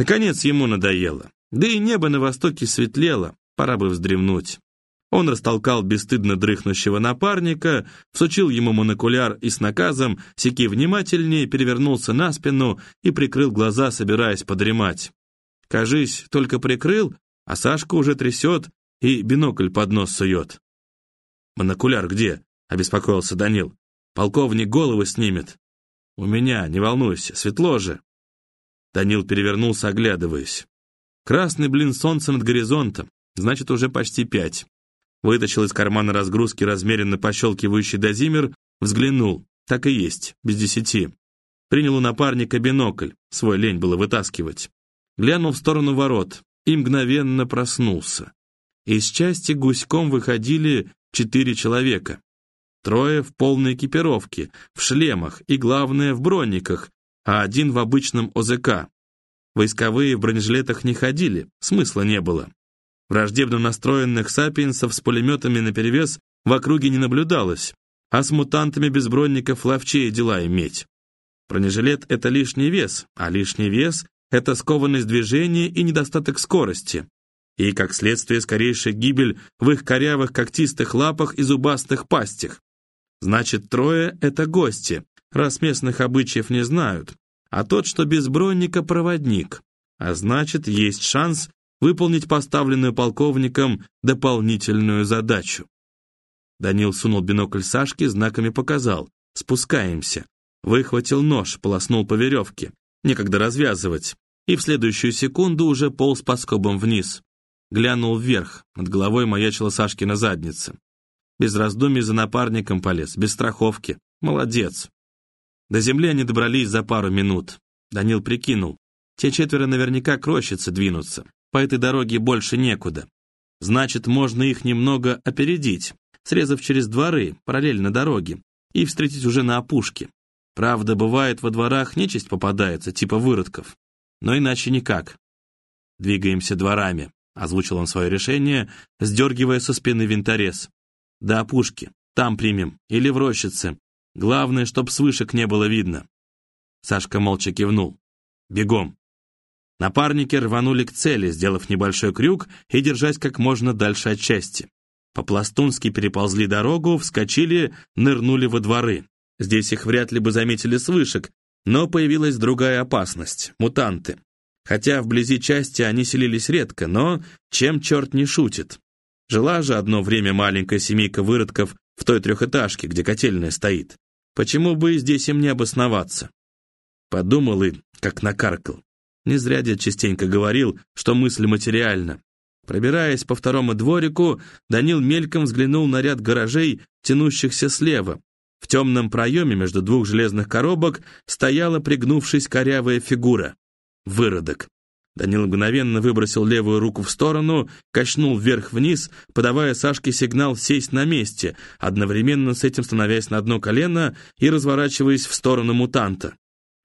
Наконец ему надоело. Да и небо на востоке светлело, пора бы вздремнуть. Он растолкал бесстыдно дрыхнущего напарника, всучил ему монокуляр и с наказом, секи внимательнее, перевернулся на спину и прикрыл глаза, собираясь подремать. Кажись, только прикрыл, а Сашка уже трясет и бинокль под нос сует. «Монокуляр где?» — обеспокоился Данил. «Полковник голову снимет». «У меня, не волнуйся, светло же». Данил перевернулся, оглядываясь. Красный блин солнца над горизонтом, значит, уже почти пять. Вытащил из кармана разгрузки размеренно пощелкивающий дозимер, взглянул. Так и есть, без десяти. Принял у напарника бинокль, свой лень было вытаскивать. Глянул в сторону ворот и мгновенно проснулся. Из части гуськом выходили четыре человека. Трое в полной экипировке, в шлемах и, главное, в брониках, а один в обычном ОЗК. Войсковые в бронежилетах не ходили, смысла не было. Враждебно настроенных сапиенсов с пулеметами наперевес в округе не наблюдалось, а с мутантами без бронников ловчее дела иметь. Бронежилет — это лишний вес, а лишний вес — это скованность движения и недостаток скорости. И, как следствие, скорейшая гибель в их корявых когтистых лапах и зубастых пастях. Значит, трое — это гости, раз местных обычаев не знают, а тот, что без бронника, проводник. А значит, есть шанс выполнить поставленную полковником дополнительную задачу. Данил сунул бинокль Сашке, знаками показал. «Спускаемся». Выхватил нож, полоснул по веревке. Некогда развязывать. И в следующую секунду уже полз по скобам вниз. Глянул вверх, над головой маячила Сашкина задница. Без раздумий за напарником полез, без страховки. Молодец. До земли они добрались за пару минут. Данил прикинул. Те четверо наверняка к рощице двинутся. По этой дороге больше некуда. Значит, можно их немного опередить, срезав через дворы, параллельно дороге, и встретить уже на опушке. Правда, бывает, во дворах нечисть попадается, типа выродков. Но иначе никак. «Двигаемся дворами», — озвучил он свое решение, сдергивая со спины винторез. «До опушки. Там примем. Или в рощице. Главное, чтоб с вышек не было видно». Сашка молча кивнул. «Бегом». Напарники рванули к цели, сделав небольшой крюк и держась как можно дальше от части. По-пластунски переползли дорогу, вскочили, нырнули во дворы. Здесь их вряд ли бы заметили с вышек, но появилась другая опасность — мутанты. Хотя вблизи части они селились редко, но чем черт не шутит. Жила же одно время маленькая семейка выродков в той трехэтажке, где котельная стоит. Почему бы здесь им не обосноваться? Подумал и как накаркал. Не зря дед частенько говорил, что мысль материальна. Пробираясь по второму дворику, Данил мельком взглянул на ряд гаражей, тянущихся слева. В темном проеме между двух железных коробок стояла, пригнувшись, корявая фигура. Выродок. Данил мгновенно выбросил левую руку в сторону, качнул вверх-вниз, подавая Сашке сигнал сесть на месте, одновременно с этим становясь на одно колено и разворачиваясь в сторону мутанта.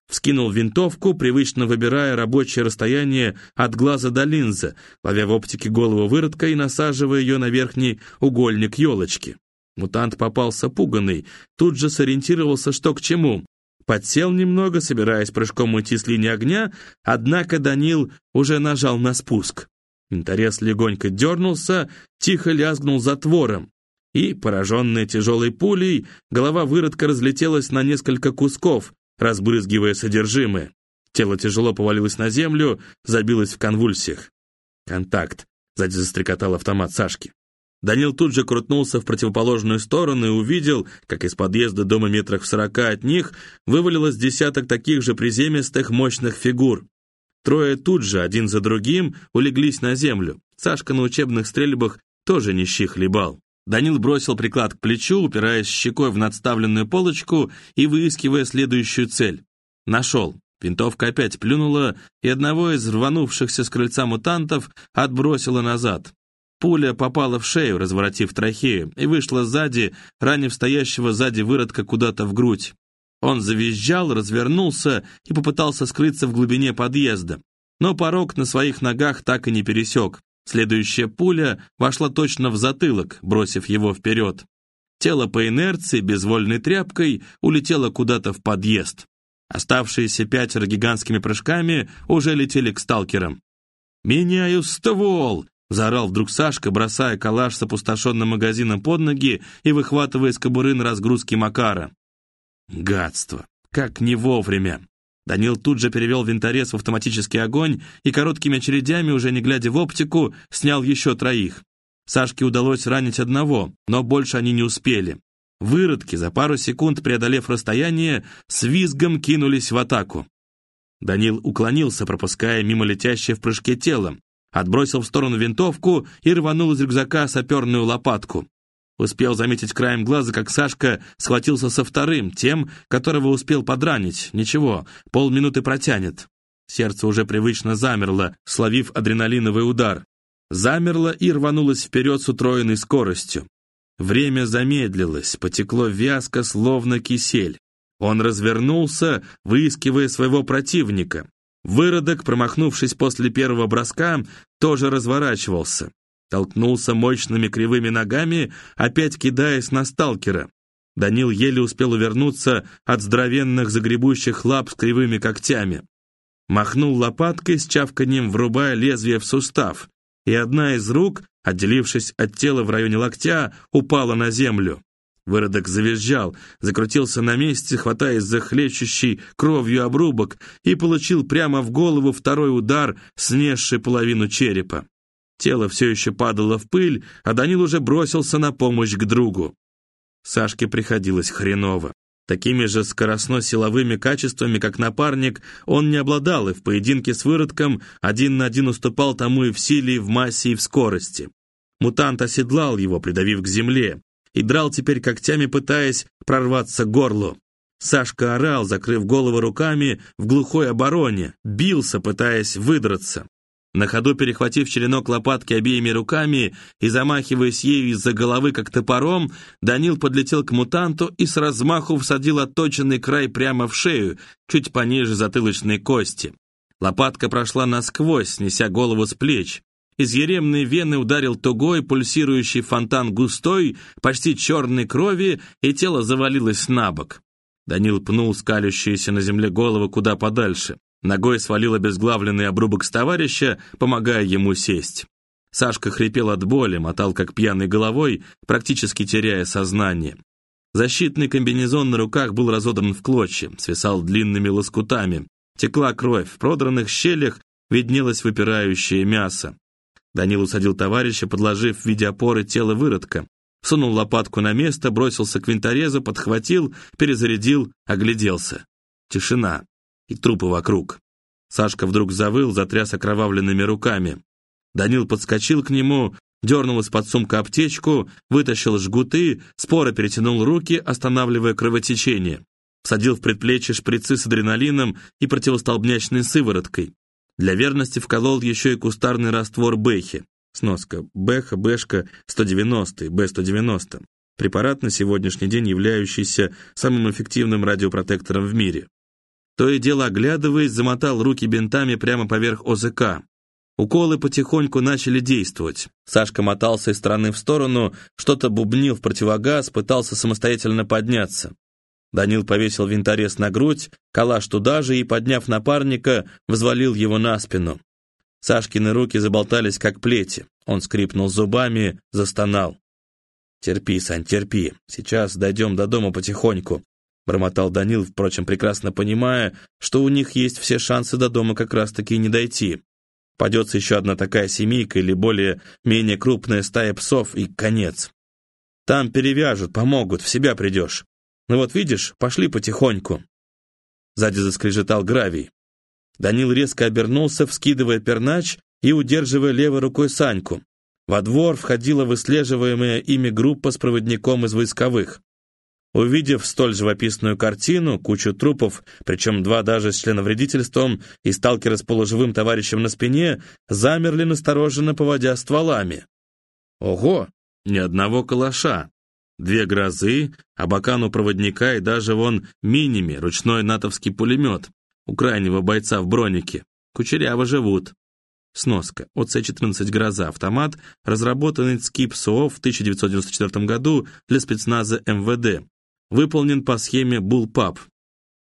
Вскинул винтовку, привычно выбирая рабочее расстояние от глаза до линзы, ловя в оптике голову выродка и насаживая ее на верхний угольник елочки. Мутант попался пуганный, тут же сориентировался, что к чему. Подсел немного, собираясь прыжком уйти с линии огня, однако Данил уже нажал на спуск. Интерес легонько дернулся, тихо лязгнул затвором. И, пораженная тяжелой пулей, голова выродка разлетелась на несколько кусков, разбрызгивая содержимое. Тело тяжело повалилось на землю, забилось в конвульсиях. «Контакт», — сзади застрекотал автомат Сашки. Данил тут же крутнулся в противоположную сторону и увидел, как из подъезда дома метрах в сорока от них вывалилось десяток таких же приземистых мощных фигур. Трое тут же, один за другим, улеглись на землю. Сашка на учебных стрельбах тоже нищих хлебал. Данил бросил приклад к плечу, упираясь щекой в надставленную полочку и выискивая следующую цель. Нашел. Винтовка опять плюнула, и одного из рванувшихся с крыльца мутантов отбросила назад. Пуля попала в шею, разворотив трахею, и вышла сзади, ранив стоящего сзади выродка куда-то в грудь. Он завизжал, развернулся и попытался скрыться в глубине подъезда. Но порог на своих ногах так и не пересек. Следующая пуля вошла точно в затылок, бросив его вперед. Тело по инерции, безвольной тряпкой, улетело куда-то в подъезд. Оставшиеся пятеро гигантскими прыжками уже летели к сталкерам. «Меняю ствол!» — заорал вдруг Сашка, бросая калаш с опустошенным магазином под ноги и выхватывая из кобуры на разгрузке Макара. Гадство! Как не вовремя! Данил тут же перевел винторез в автоматический огонь и короткими очередями, уже не глядя в оптику, снял еще троих. Сашке удалось ранить одного, но больше они не успели. Выродки, за пару секунд преодолев расстояние, с визгом кинулись в атаку. Данил уклонился, пропуская мимо летящее в прыжке тело, отбросил в сторону винтовку и рванул из рюкзака саперную лопатку. Успел заметить краем глаза, как Сашка схватился со вторым, тем, которого успел подранить. Ничего, полминуты протянет. Сердце уже привычно замерло, словив адреналиновый удар. Замерло и рванулось вперед с утроенной скоростью. Время замедлилось, потекло вязко, словно кисель. Он развернулся, выискивая своего противника. Выродок, промахнувшись после первого броска, тоже разворачивался. Толкнулся мощными кривыми ногами, опять кидаясь на сталкера. Данил еле успел увернуться от здоровенных загребущих лап с кривыми когтями. Махнул лопаткой с чавканьем, врубая лезвие в сустав, и одна из рук, отделившись от тела в районе локтя, упала на землю. Выродок завизжал, закрутился на месте, хватаясь за хлещущий кровью обрубок, и получил прямо в голову второй удар, снесший половину черепа. Тело все еще падало в пыль, а Данил уже бросился на помощь к другу. Сашке приходилось хреново. Такими же скоростно-силовыми качествами, как напарник, он не обладал, и в поединке с выродком один на один уступал тому и в силе, и в массе, и в скорости. Мутант оседлал его, придавив к земле, и драл теперь когтями, пытаясь прорваться к горлу. Сашка орал, закрыв голову руками в глухой обороне, бился, пытаясь выдраться. На ходу перехватив черенок лопатки обеими руками и замахиваясь ею из-за головы, как топором, Данил подлетел к мутанту и с размаху всадил отточенный край прямо в шею, чуть пониже затылочной кости. Лопатка прошла насквозь, снеся голову с плеч. Из еремной вены ударил тугой, пульсирующий фонтан густой, почти черной крови, и тело завалилось на бок. Данил пнул скалющуюся на земле голову куда подальше. Ногой свалил обезглавленный обрубок с товарища, помогая ему сесть. Сашка хрипел от боли, мотал как пьяный головой, практически теряя сознание. Защитный комбинезон на руках был разодран в клочья, свисал длинными лоскутами. Текла кровь, в продранных щелях виднелось выпирающее мясо. Данил усадил товарища, подложив в виде опоры тело выродка. Сунул лопатку на место, бросился к винторезу, подхватил, перезарядил, огляделся. Тишина и трупы вокруг. Сашка вдруг завыл, затряс окровавленными руками. Данил подскочил к нему, дернул из-под сумка аптечку, вытащил жгуты, споро перетянул руки, останавливая кровотечение. Всадил в предплечье шприцы с адреналином и противостолбнячной сывороткой. Для верности вколол еще и кустарный раствор Бэхи. Сноска. Бэха, Бэшка, 190, Б-190. Препарат на сегодняшний день являющийся самым эффективным радиопротектором в мире. То и дело оглядываясь, замотал руки бинтами прямо поверх ОЗК. Уколы потихоньку начали действовать. Сашка мотался из стороны в сторону, что-то бубнил в противогаз, пытался самостоятельно подняться. Данил повесил винторез на грудь, калаш туда же и, подняв напарника, взвалил его на спину. Сашкины руки заболтались, как плети. Он скрипнул зубами, застонал. «Терпи, Сань, терпи. Сейчас дойдем до дома потихоньку бормотал Данил, впрочем, прекрасно понимая, что у них есть все шансы до дома как раз-таки не дойти. Падется еще одна такая семейка или более-менее крупная стая псов, и конец. Там перевяжут, помогут, в себя придешь. Ну вот видишь, пошли потихоньку. Сзади заскрежетал гравий. Данил резко обернулся, вскидывая пернач и удерживая левой рукой Саньку. Во двор входила выслеживаемая ими группа с проводником из войсковых. Увидев столь живописную картину, кучу трупов, причем два даже с членовредительством и сталкера с полуживым товарищем на спине, замерли настороженно, поводя стволами. Ого, ни одного калаша. Две грозы, абакан проводника и даже вон миними, ручной натовский пулемет. У крайнего бойца в бронике. Кучеряво живут. Сноска. ОЦ-14 «Гроза» автомат, разработанный ЦКИП СО в 1994 году для спецназа МВД выполнен по схеме Bullpup.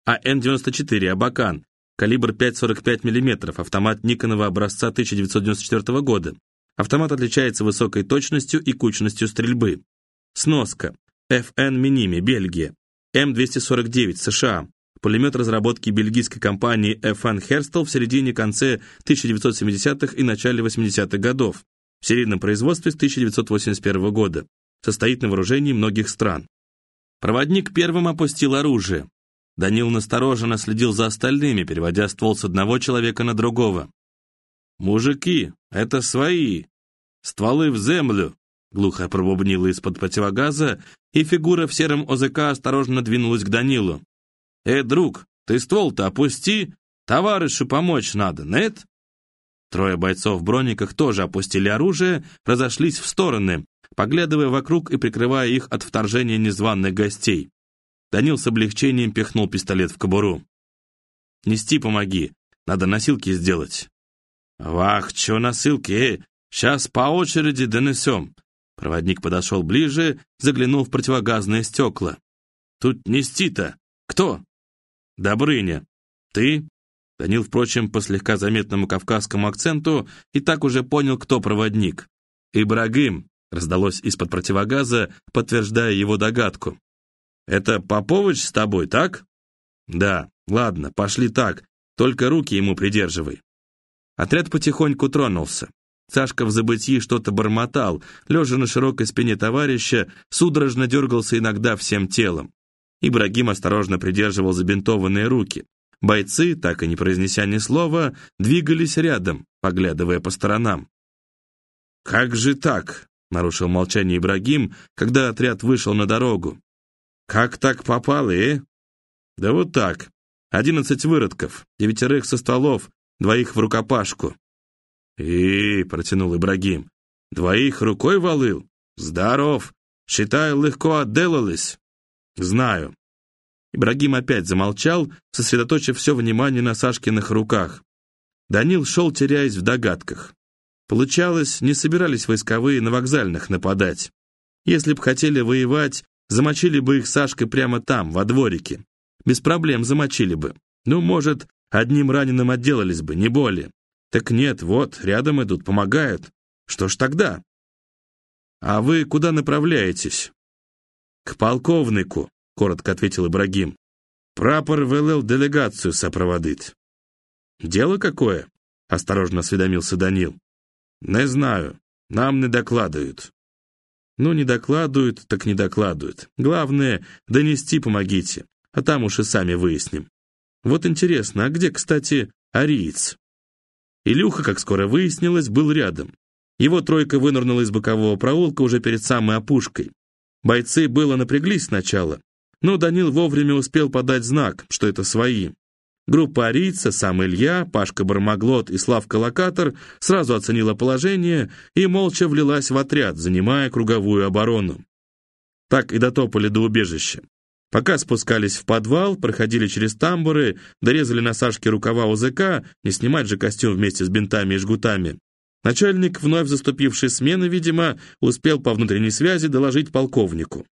АН-94 «Абакан», калибр 5,45 мм, автомат Никонова образца 1994 года. Автомат отличается высокой точностью и кучностью стрельбы. Сноска. FN Minimi, Бельгия. М249, США. Пулемет разработки бельгийской компании FN Herstal в середине-конце 1970-х и начале 80-х годов. В серийном производстве с 1981 года. Состоит на вооружении многих стран. Проводник первым опустил оружие. Данил настороженно следил за остальными, переводя ствол с одного человека на другого. «Мужики, это свои! Стволы в землю!» Глухо пробубнила из-под противогаза, и фигура в сером ОЗК осторожно двинулась к Данилу. «Э, друг, ты ствол-то опусти! Товарищу помочь надо, нет?» Трое бойцов в брониках тоже опустили оружие, разошлись в стороны, поглядывая вокруг и прикрывая их от вторжения незваных гостей. Данил с облегчением пихнул пистолет в кобуру. «Нести помоги, надо носилки сделать». «Вах, чё носилки, э? Сейчас по очереди донесем». Проводник подошел ближе, заглянул в противогазные стекла. «Тут нести-то? Кто?» «Добрыня. Ты?» Данил, впрочем, по слегка заметному кавказскому акценту и так уже понял, кто проводник. «Ибрагим», — раздалось из-под противогаза, подтверждая его догадку. «Это Поповыч с тобой, так?» «Да, ладно, пошли так, только руки ему придерживай». Отряд потихоньку тронулся. Сашка в забытии что-то бормотал, лежа на широкой спине товарища, судорожно дергался иногда всем телом. Ибрагим осторожно придерживал забинтованные руки. Бойцы, так и не произнеся ни слова, двигались рядом, поглядывая по сторонам. «Как же так?» — нарушил молчание Ибрагим, когда отряд вышел на дорогу. «Как так попало, э?» «Да вот так. Одиннадцать выродков, девятерых со столов, двоих в рукопашку». «И, — протянул Ибрагим, — двоих рукой валил? Здоров! Считай, легко отделались». «Знаю». Ибрагим опять замолчал, сосредоточив все внимание на Сашкиных руках. Данил шел, теряясь в догадках. Получалось, не собирались войсковые на вокзальных нападать. Если б хотели воевать, замочили бы их Сашкой прямо там, во дворике. Без проблем замочили бы. Ну, может, одним раненым отделались бы, не более. Так нет, вот, рядом идут, помогают. Что ж тогда? А вы куда направляетесь? К полковнику, коротко ответил Ибрагим. Прапор велел делегацию сопроводить. Дело какое? Осторожно осведомился Данил. Не знаю, нам не докладывают. Ну, не докладывают, так не докладывают. Главное, донести помогите, а там уж и сами выясним. Вот интересно, а где, кстати, ариец? Илюха, как скоро выяснилось, был рядом. Его тройка вынырнула из бокового проулка уже перед самой опушкой. Бойцы было напряглись сначала, но Данил вовремя успел подать знак, что это свои. Группа арийца, сам Илья, Пашка Бармаглот и Славка Локатор сразу оценила положение и молча влилась в отряд, занимая круговую оборону. Так и дотопали до убежища. Пока спускались в подвал, проходили через тамбуры, дорезали на Сашке рукава УЗК, не снимать же костюм вместе с бинтами и жгутами. Начальник, вновь заступивший смены, видимо, успел по внутренней связи доложить полковнику.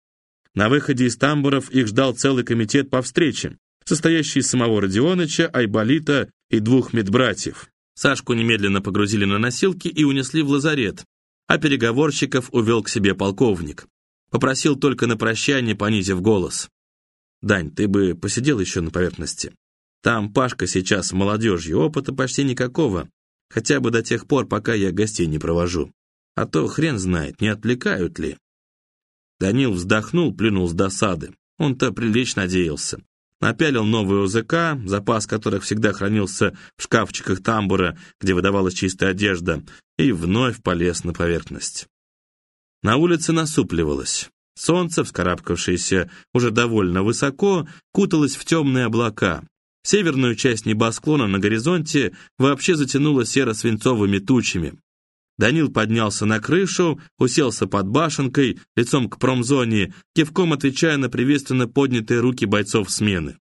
На выходе из тамбуров их ждал целый комитет по встрече, состоящий из самого Родионыча, Айболита и двух медбратьев. Сашку немедленно погрузили на носилки и унесли в лазарет, а переговорщиков увел к себе полковник. Попросил только на прощание, понизив голос. «Дань, ты бы посидел еще на поверхности. Там Пашка сейчас молодежью, опыта почти никакого, хотя бы до тех пор, пока я гостей не провожу. А то хрен знает, не отвлекают ли». Данил вздохнул, плюнул с досады. Он-то прилично надеялся. Напялил новый ОЗК, запас которых всегда хранился в шкафчиках тамбура, где выдавалась чистая одежда, и вновь полез на поверхность. На улице насупливалось. Солнце, вскарабкавшееся уже довольно высоко, куталось в темные облака. Северную часть небосклона на горизонте вообще затянуло серо-свинцовыми тучами. Данил поднялся на крышу, уселся под башенкой, лицом к промзоне, кивком отвечая на приветственно поднятые руки бойцов смены.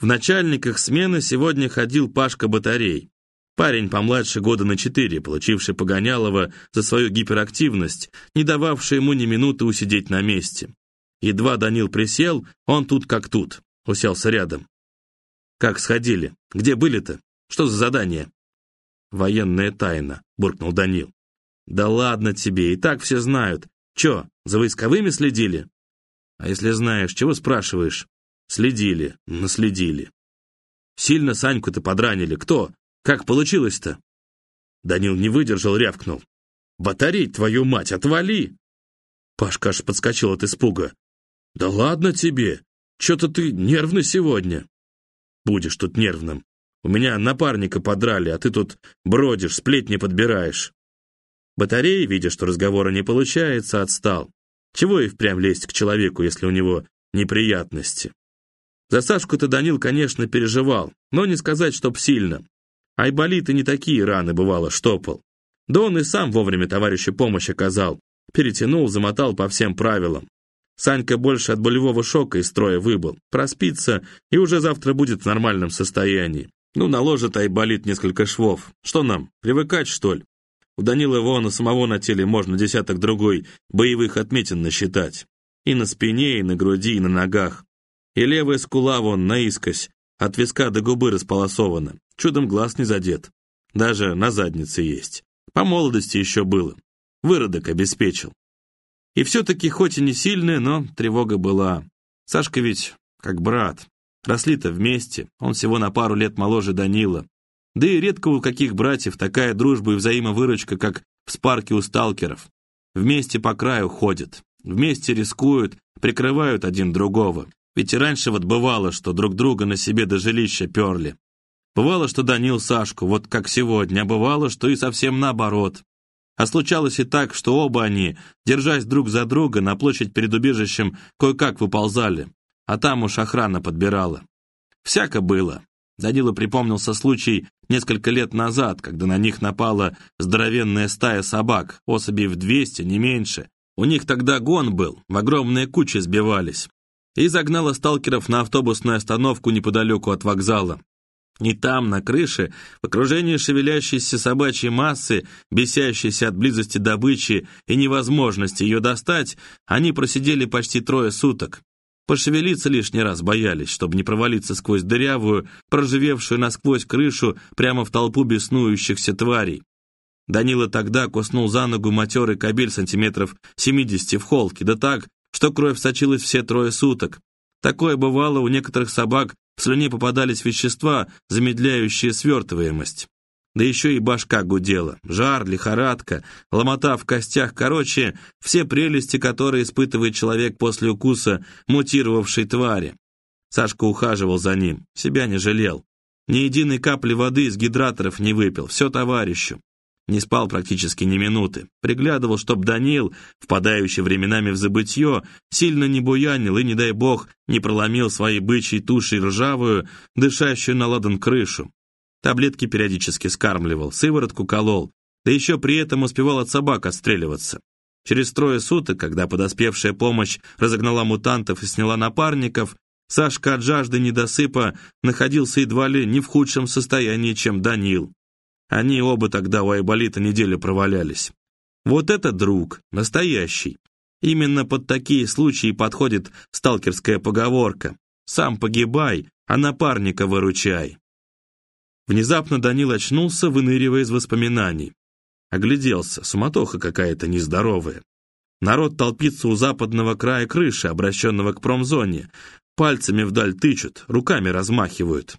В начальниках смены сегодня ходил Пашка Батарей. Парень помладше года на четыре, получивший Погонялова за свою гиперактивность, не дававший ему ни минуты усидеть на месте. Едва Данил присел, он тут как тут, уселся рядом. Как сходили? Где были-то? Что за задание?» «Военная тайна», — буркнул Данил. «Да ладно тебе, и так все знают. Че, за войсковыми следили?» «А если знаешь, чего спрашиваешь?» «Следили, наследили». «Сильно Саньку-то подранили. Кто? Как получилось-то?» Данил не выдержал, рявкнул. «Батареть, твою мать, отвали!» Пашка аж подскочил от испуга. «Да ладно тебе! Че-то ты нервный сегодня!» «Будешь тут нервным. У меня напарника подрали, а ты тут бродишь, сплетни подбираешь». Батарея, видя, что разговора не получается, отстал. Чего и впрямь лезть к человеку, если у него неприятности? За Сашку-то Данил, конечно, переживал, но не сказать, чтоб сильно. Айболиты не такие раны, бывало, штопал. Да он и сам вовремя товарищу помощь оказал. Перетянул, замотал по всем правилам. Санька больше от болевого шока из строя выбыл. Проспится и уже завтра будет в нормальном состоянии. Ну, наложит Айболит несколько швов. Что нам, привыкать, что ли? У Данила Ивона самого на теле можно десяток другой боевых отметин насчитать. И на спине, и на груди, и на ногах. И левая скула вон наискось, от виска до губы располосована. Чудом глаз не задет. Даже на заднице есть. По молодости еще было. Выродок обеспечил. И все-таки, хоть и не сильная, но тревога была. Сашка ведь как брат. Росли-то вместе, он всего на пару лет моложе Данила. Да и редко у каких братьев такая дружба и взаимовыручка, как в спарке у сталкеров. Вместе по краю ходят, вместе рискуют, прикрывают один другого. Ведь и раньше вот бывало, что друг друга на себе до жилища перли. Бывало, что Данил Сашку, вот как сегодня, а бывало, что и совсем наоборот. А случалось и так, что оба они, держась друг за друга, на площадь перед убежищем кое-как выползали, а там уж охрана подбирала. Всяко было. Данила припомнился случай несколько лет назад, когда на них напала здоровенная стая собак, особей в 200, не меньше. У них тогда гон был, в огромные кучи сбивались. И загнала сталкеров на автобусную остановку неподалеку от вокзала. И там, на крыше, в окружении шевелящейся собачьей массы, бесящейся от близости добычи и невозможности ее достать, они просидели почти трое суток. Пошевелиться лишний раз боялись, чтобы не провалиться сквозь дырявую, проживевшую насквозь крышу прямо в толпу беснующихся тварей. Данила тогда куснул за ногу матерый кабель сантиметров 70 в холке, да так, что кровь сочилась все трое суток. Такое бывало у некоторых собак, в слюне попадались вещества, замедляющие свертываемость. Да еще и башка гудела. Жар, лихорадка, ломота в костях. Короче, все прелести, которые испытывает человек после укуса мутировавшей твари. Сашка ухаживал за ним, себя не жалел. Ни единой капли воды из гидраторов не выпил, все товарищу. Не спал практически ни минуты. Приглядывал, чтоб Данил, впадающий временами в забытье, сильно не буянил и, не дай бог, не проломил своей бычьей тушей ржавую, дышащую на ладан крышу. Таблетки периодически скармливал, сыворотку колол, да еще при этом успевал от собак отстреливаться. Через трое суток, когда подоспевшая помощь разогнала мутантов и сняла напарников, Сашка от жажды недосыпа находился едва ли не в худшем состоянии, чем Данил. Они оба тогда у Айболита неделю провалялись. Вот это друг, настоящий. Именно под такие случаи подходит сталкерская поговорка «Сам погибай, а напарника выручай». Внезапно Данил очнулся, выныривая из воспоминаний. Огляделся, суматоха какая-то нездоровая. Народ толпится у западного края крыши, обращенного к промзоне. Пальцами вдаль тычут, руками размахивают.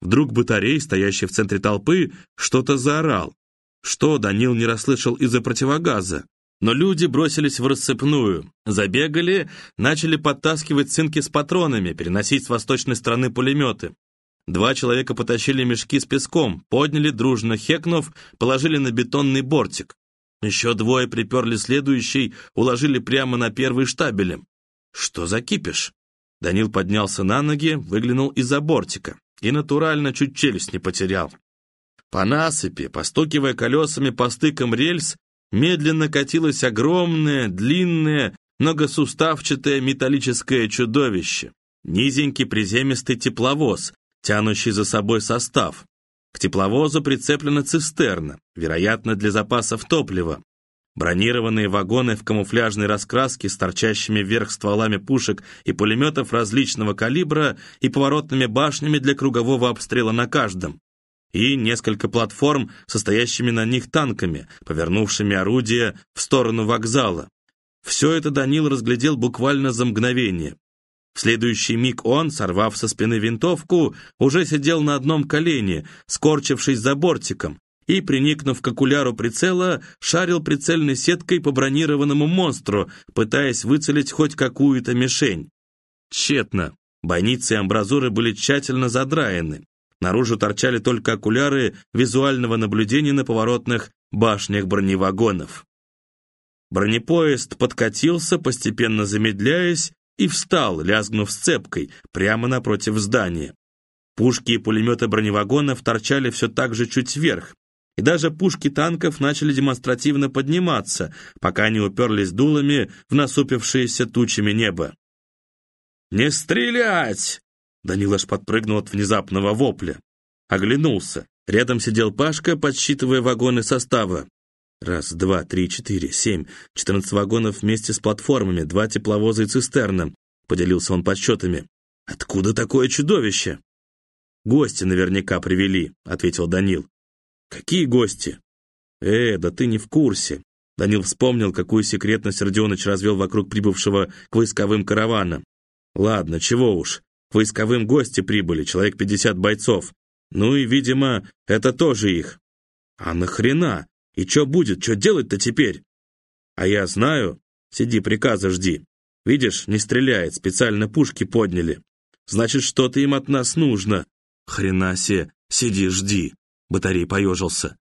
Вдруг батарей, стоящий в центре толпы, что-то заорал. Что Данил не расслышал из-за противогаза. Но люди бросились в рассыпную, забегали, начали подтаскивать цинки с патронами, переносить с восточной стороны пулеметы. Два человека потащили мешки с песком, подняли, дружно хекнув, положили на бетонный бортик. Еще двое приперли следующий, уложили прямо на первый штабелем. Что за кипиш? Данил поднялся на ноги, выглянул из-за бортика и натурально чуть челюсть не потерял. По насыпи, постукивая колесами по стыкам рельс, медленно катилось огромное, длинное, многосуставчатое металлическое чудовище. Низенький приземистый тепловоз, тянущий за собой состав. К тепловозу прицеплена цистерна, вероятно, для запасов топлива. Бронированные вагоны в камуфляжной раскраске с торчащими вверх стволами пушек и пулеметов различного калибра и поворотными башнями для кругового обстрела на каждом. И несколько платформ, состоящими на них танками, повернувшими орудия в сторону вокзала. Все это Данил разглядел буквально за мгновение. В следующий миг он, сорвав со спины винтовку, уже сидел на одном колене, скорчившись за бортиком, и, приникнув к окуляру прицела, шарил прицельной сеткой по бронированному монстру, пытаясь выцелить хоть какую-то мишень. Тщетно. Бойницы и амбразуры были тщательно задраены. Наружу торчали только окуляры визуального наблюдения на поворотных башнях броневагонов. Бронепоезд подкатился, постепенно замедляясь, и встал, лязгнув сцепкой, прямо напротив здания. Пушки и пулеметы броневагонов торчали все так же чуть вверх, и даже пушки танков начали демонстративно подниматься, пока не уперлись дулами в насупившееся тучами небо. «Не стрелять!» Данил аж подпрыгнул от внезапного вопля. Оглянулся. Рядом сидел Пашка, подсчитывая вагоны состава. Раз, два, три, четыре, семь. Четырнадцать вагонов вместе с платформами, два тепловоза и цистерна. Поделился он подсчетами. Откуда такое чудовище? Гости наверняка привели, ответил Данил. «Какие гости?» «Э, да ты не в курсе». Данил вспомнил, какую секретность Родионыч развел вокруг прибывшего к войсковым каравана. «Ладно, чего уж. К войсковым гости прибыли, человек пятьдесят бойцов. Ну и, видимо, это тоже их». «А нахрена? И что будет? Что делать-то теперь?» «А я знаю. Сиди, приказа жди. Видишь, не стреляет, специально пушки подняли. Значит, что-то им от нас нужно. Хрена себе, сиди, жди. Батарей поежился.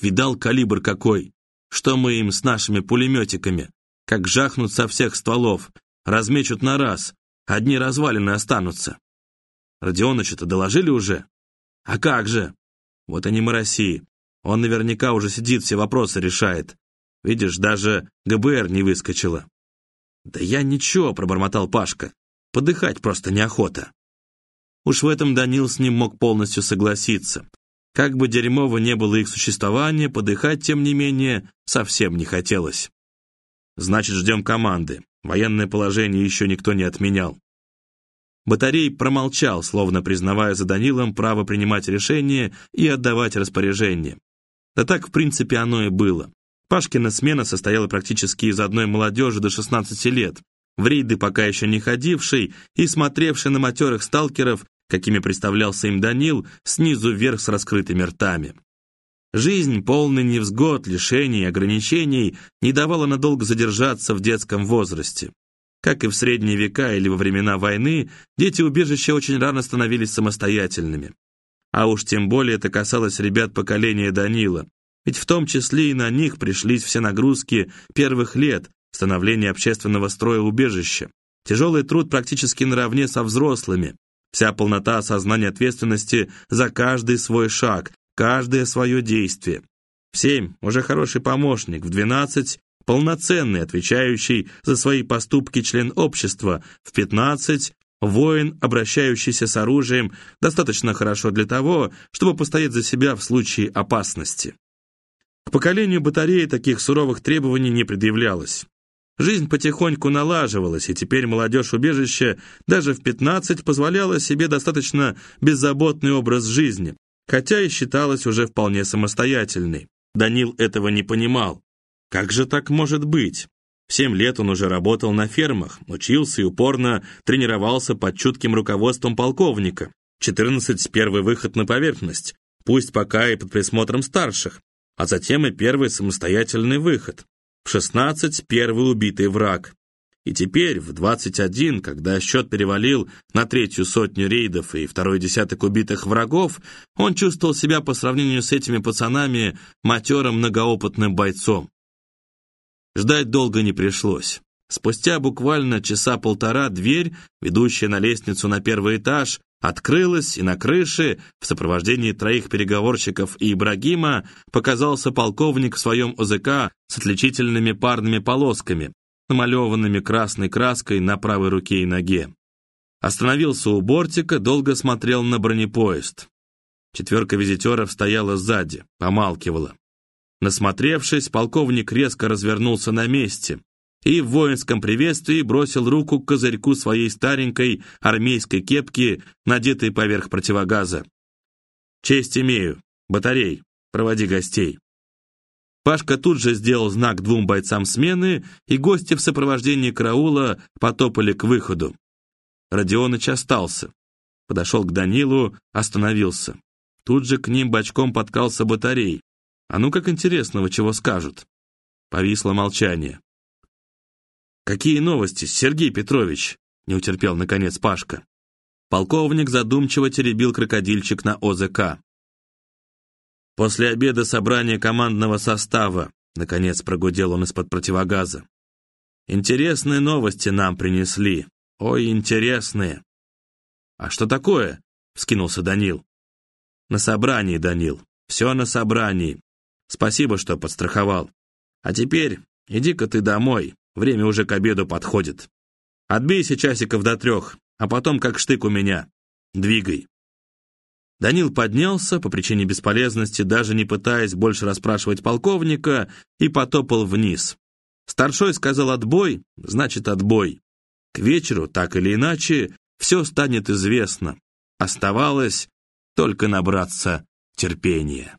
«Видал калибр какой? Что мы им с нашими пулеметиками? Как жахнут со всех стволов, размечут на раз, одни развалины останутся». Родионыча-то доложили уже? А как же? Вот они мы России. Он наверняка уже сидит, все вопросы решает. Видишь, даже ГБР не выскочило. «Да я ничего», — пробормотал Пашка. «Подыхать просто неохота». Уж в этом Данил с ним мог полностью согласиться. Как бы дерьмово не было их существование, подыхать, тем не менее, совсем не хотелось. Значит, ждем команды. Военное положение еще никто не отменял. Батарей промолчал, словно признавая за Данилом право принимать решения и отдавать распоряжения. Да так, в принципе, оно и было. Пашкина смена состояла практически из одной молодежи до 16 лет, в рейды пока еще не ходившей и смотревшей на матерых сталкеров какими представлялся им Данил, снизу вверх с раскрытыми ртами. Жизнь, полная невзгод, лишений ограничений, не давала надолго задержаться в детском возрасте. Как и в средние века или во времена войны, дети убежища очень рано становились самостоятельными. А уж тем более это касалось ребят поколения Данила, ведь в том числе и на них пришлись все нагрузки первых лет становления общественного строя убежища. Тяжелый труд практически наравне со взрослыми, Вся полнота осознания ответственности за каждый свой шаг, каждое свое действие. В семь уже хороший помощник, в двенадцать полноценный, отвечающий за свои поступки член общества, в пятнадцать воин, обращающийся с оружием, достаточно хорошо для того, чтобы постоять за себя в случае опасности. К поколению батареи таких суровых требований не предъявлялось. Жизнь потихоньку налаживалась, и теперь молодежь убежища даже в 15 позволяла себе достаточно беззаботный образ жизни, хотя и считалась уже вполне самостоятельной. Данил этого не понимал. Как же так может быть? В семь лет он уже работал на фермах, учился и упорно тренировался под чутким руководством полковника. 14 — первый выход на поверхность, пусть пока и под присмотром старших, а затем и первый самостоятельный выход. В 16 первый убитый враг. И теперь, в 21, когда счет перевалил на третью сотню рейдов и второй десяток убитых врагов, он чувствовал себя по сравнению с этими пацанами матерым многоопытным бойцом. Ждать долго не пришлось. Спустя буквально часа полтора дверь, ведущая на лестницу на первый этаж, открылась, и на крыше, в сопровождении троих переговорщиков и Ибрагима, показался полковник в своем ОЗК с отличительными парными полосками, намалеванными красной краской на правой руке и ноге. Остановился у бортика, долго смотрел на бронепоезд. Четверка визитеров стояла сзади, помалкивала. Насмотревшись, полковник резко развернулся на месте и в воинском приветствии бросил руку к козырьку своей старенькой армейской кепки, надетой поверх противогаза. «Честь имею. Батарей. Проводи гостей». Пашка тут же сделал знак двум бойцам смены, и гости в сопровождении караула потопали к выходу. Родионыч остался. Подошел к Данилу, остановился. Тут же к ним бочком подкался батарей. А ну как интересного, чего скажут. Повисло молчание. «Какие новости, Сергей Петрович?» — не утерпел, наконец, Пашка. Полковник задумчиво теребил крокодильчик на ОЗК. «После обеда собрание командного состава», — наконец прогудел он из-под противогаза. «Интересные новости нам принесли. Ой, интересные». «А что такое?» — вскинулся Данил. «На собрании, Данил. Все на собрании. Спасибо, что подстраховал. А теперь иди-ка ты домой, время уже к обеду подходит. Отбейся часиков до трех, а потом как штык у меня. Двигай». Данил поднялся, по причине бесполезности, даже не пытаясь больше расспрашивать полковника, и потопал вниз. Старшой сказал «отбой», значит «отбой». К вечеру, так или иначе, все станет известно. Оставалось только набраться терпения.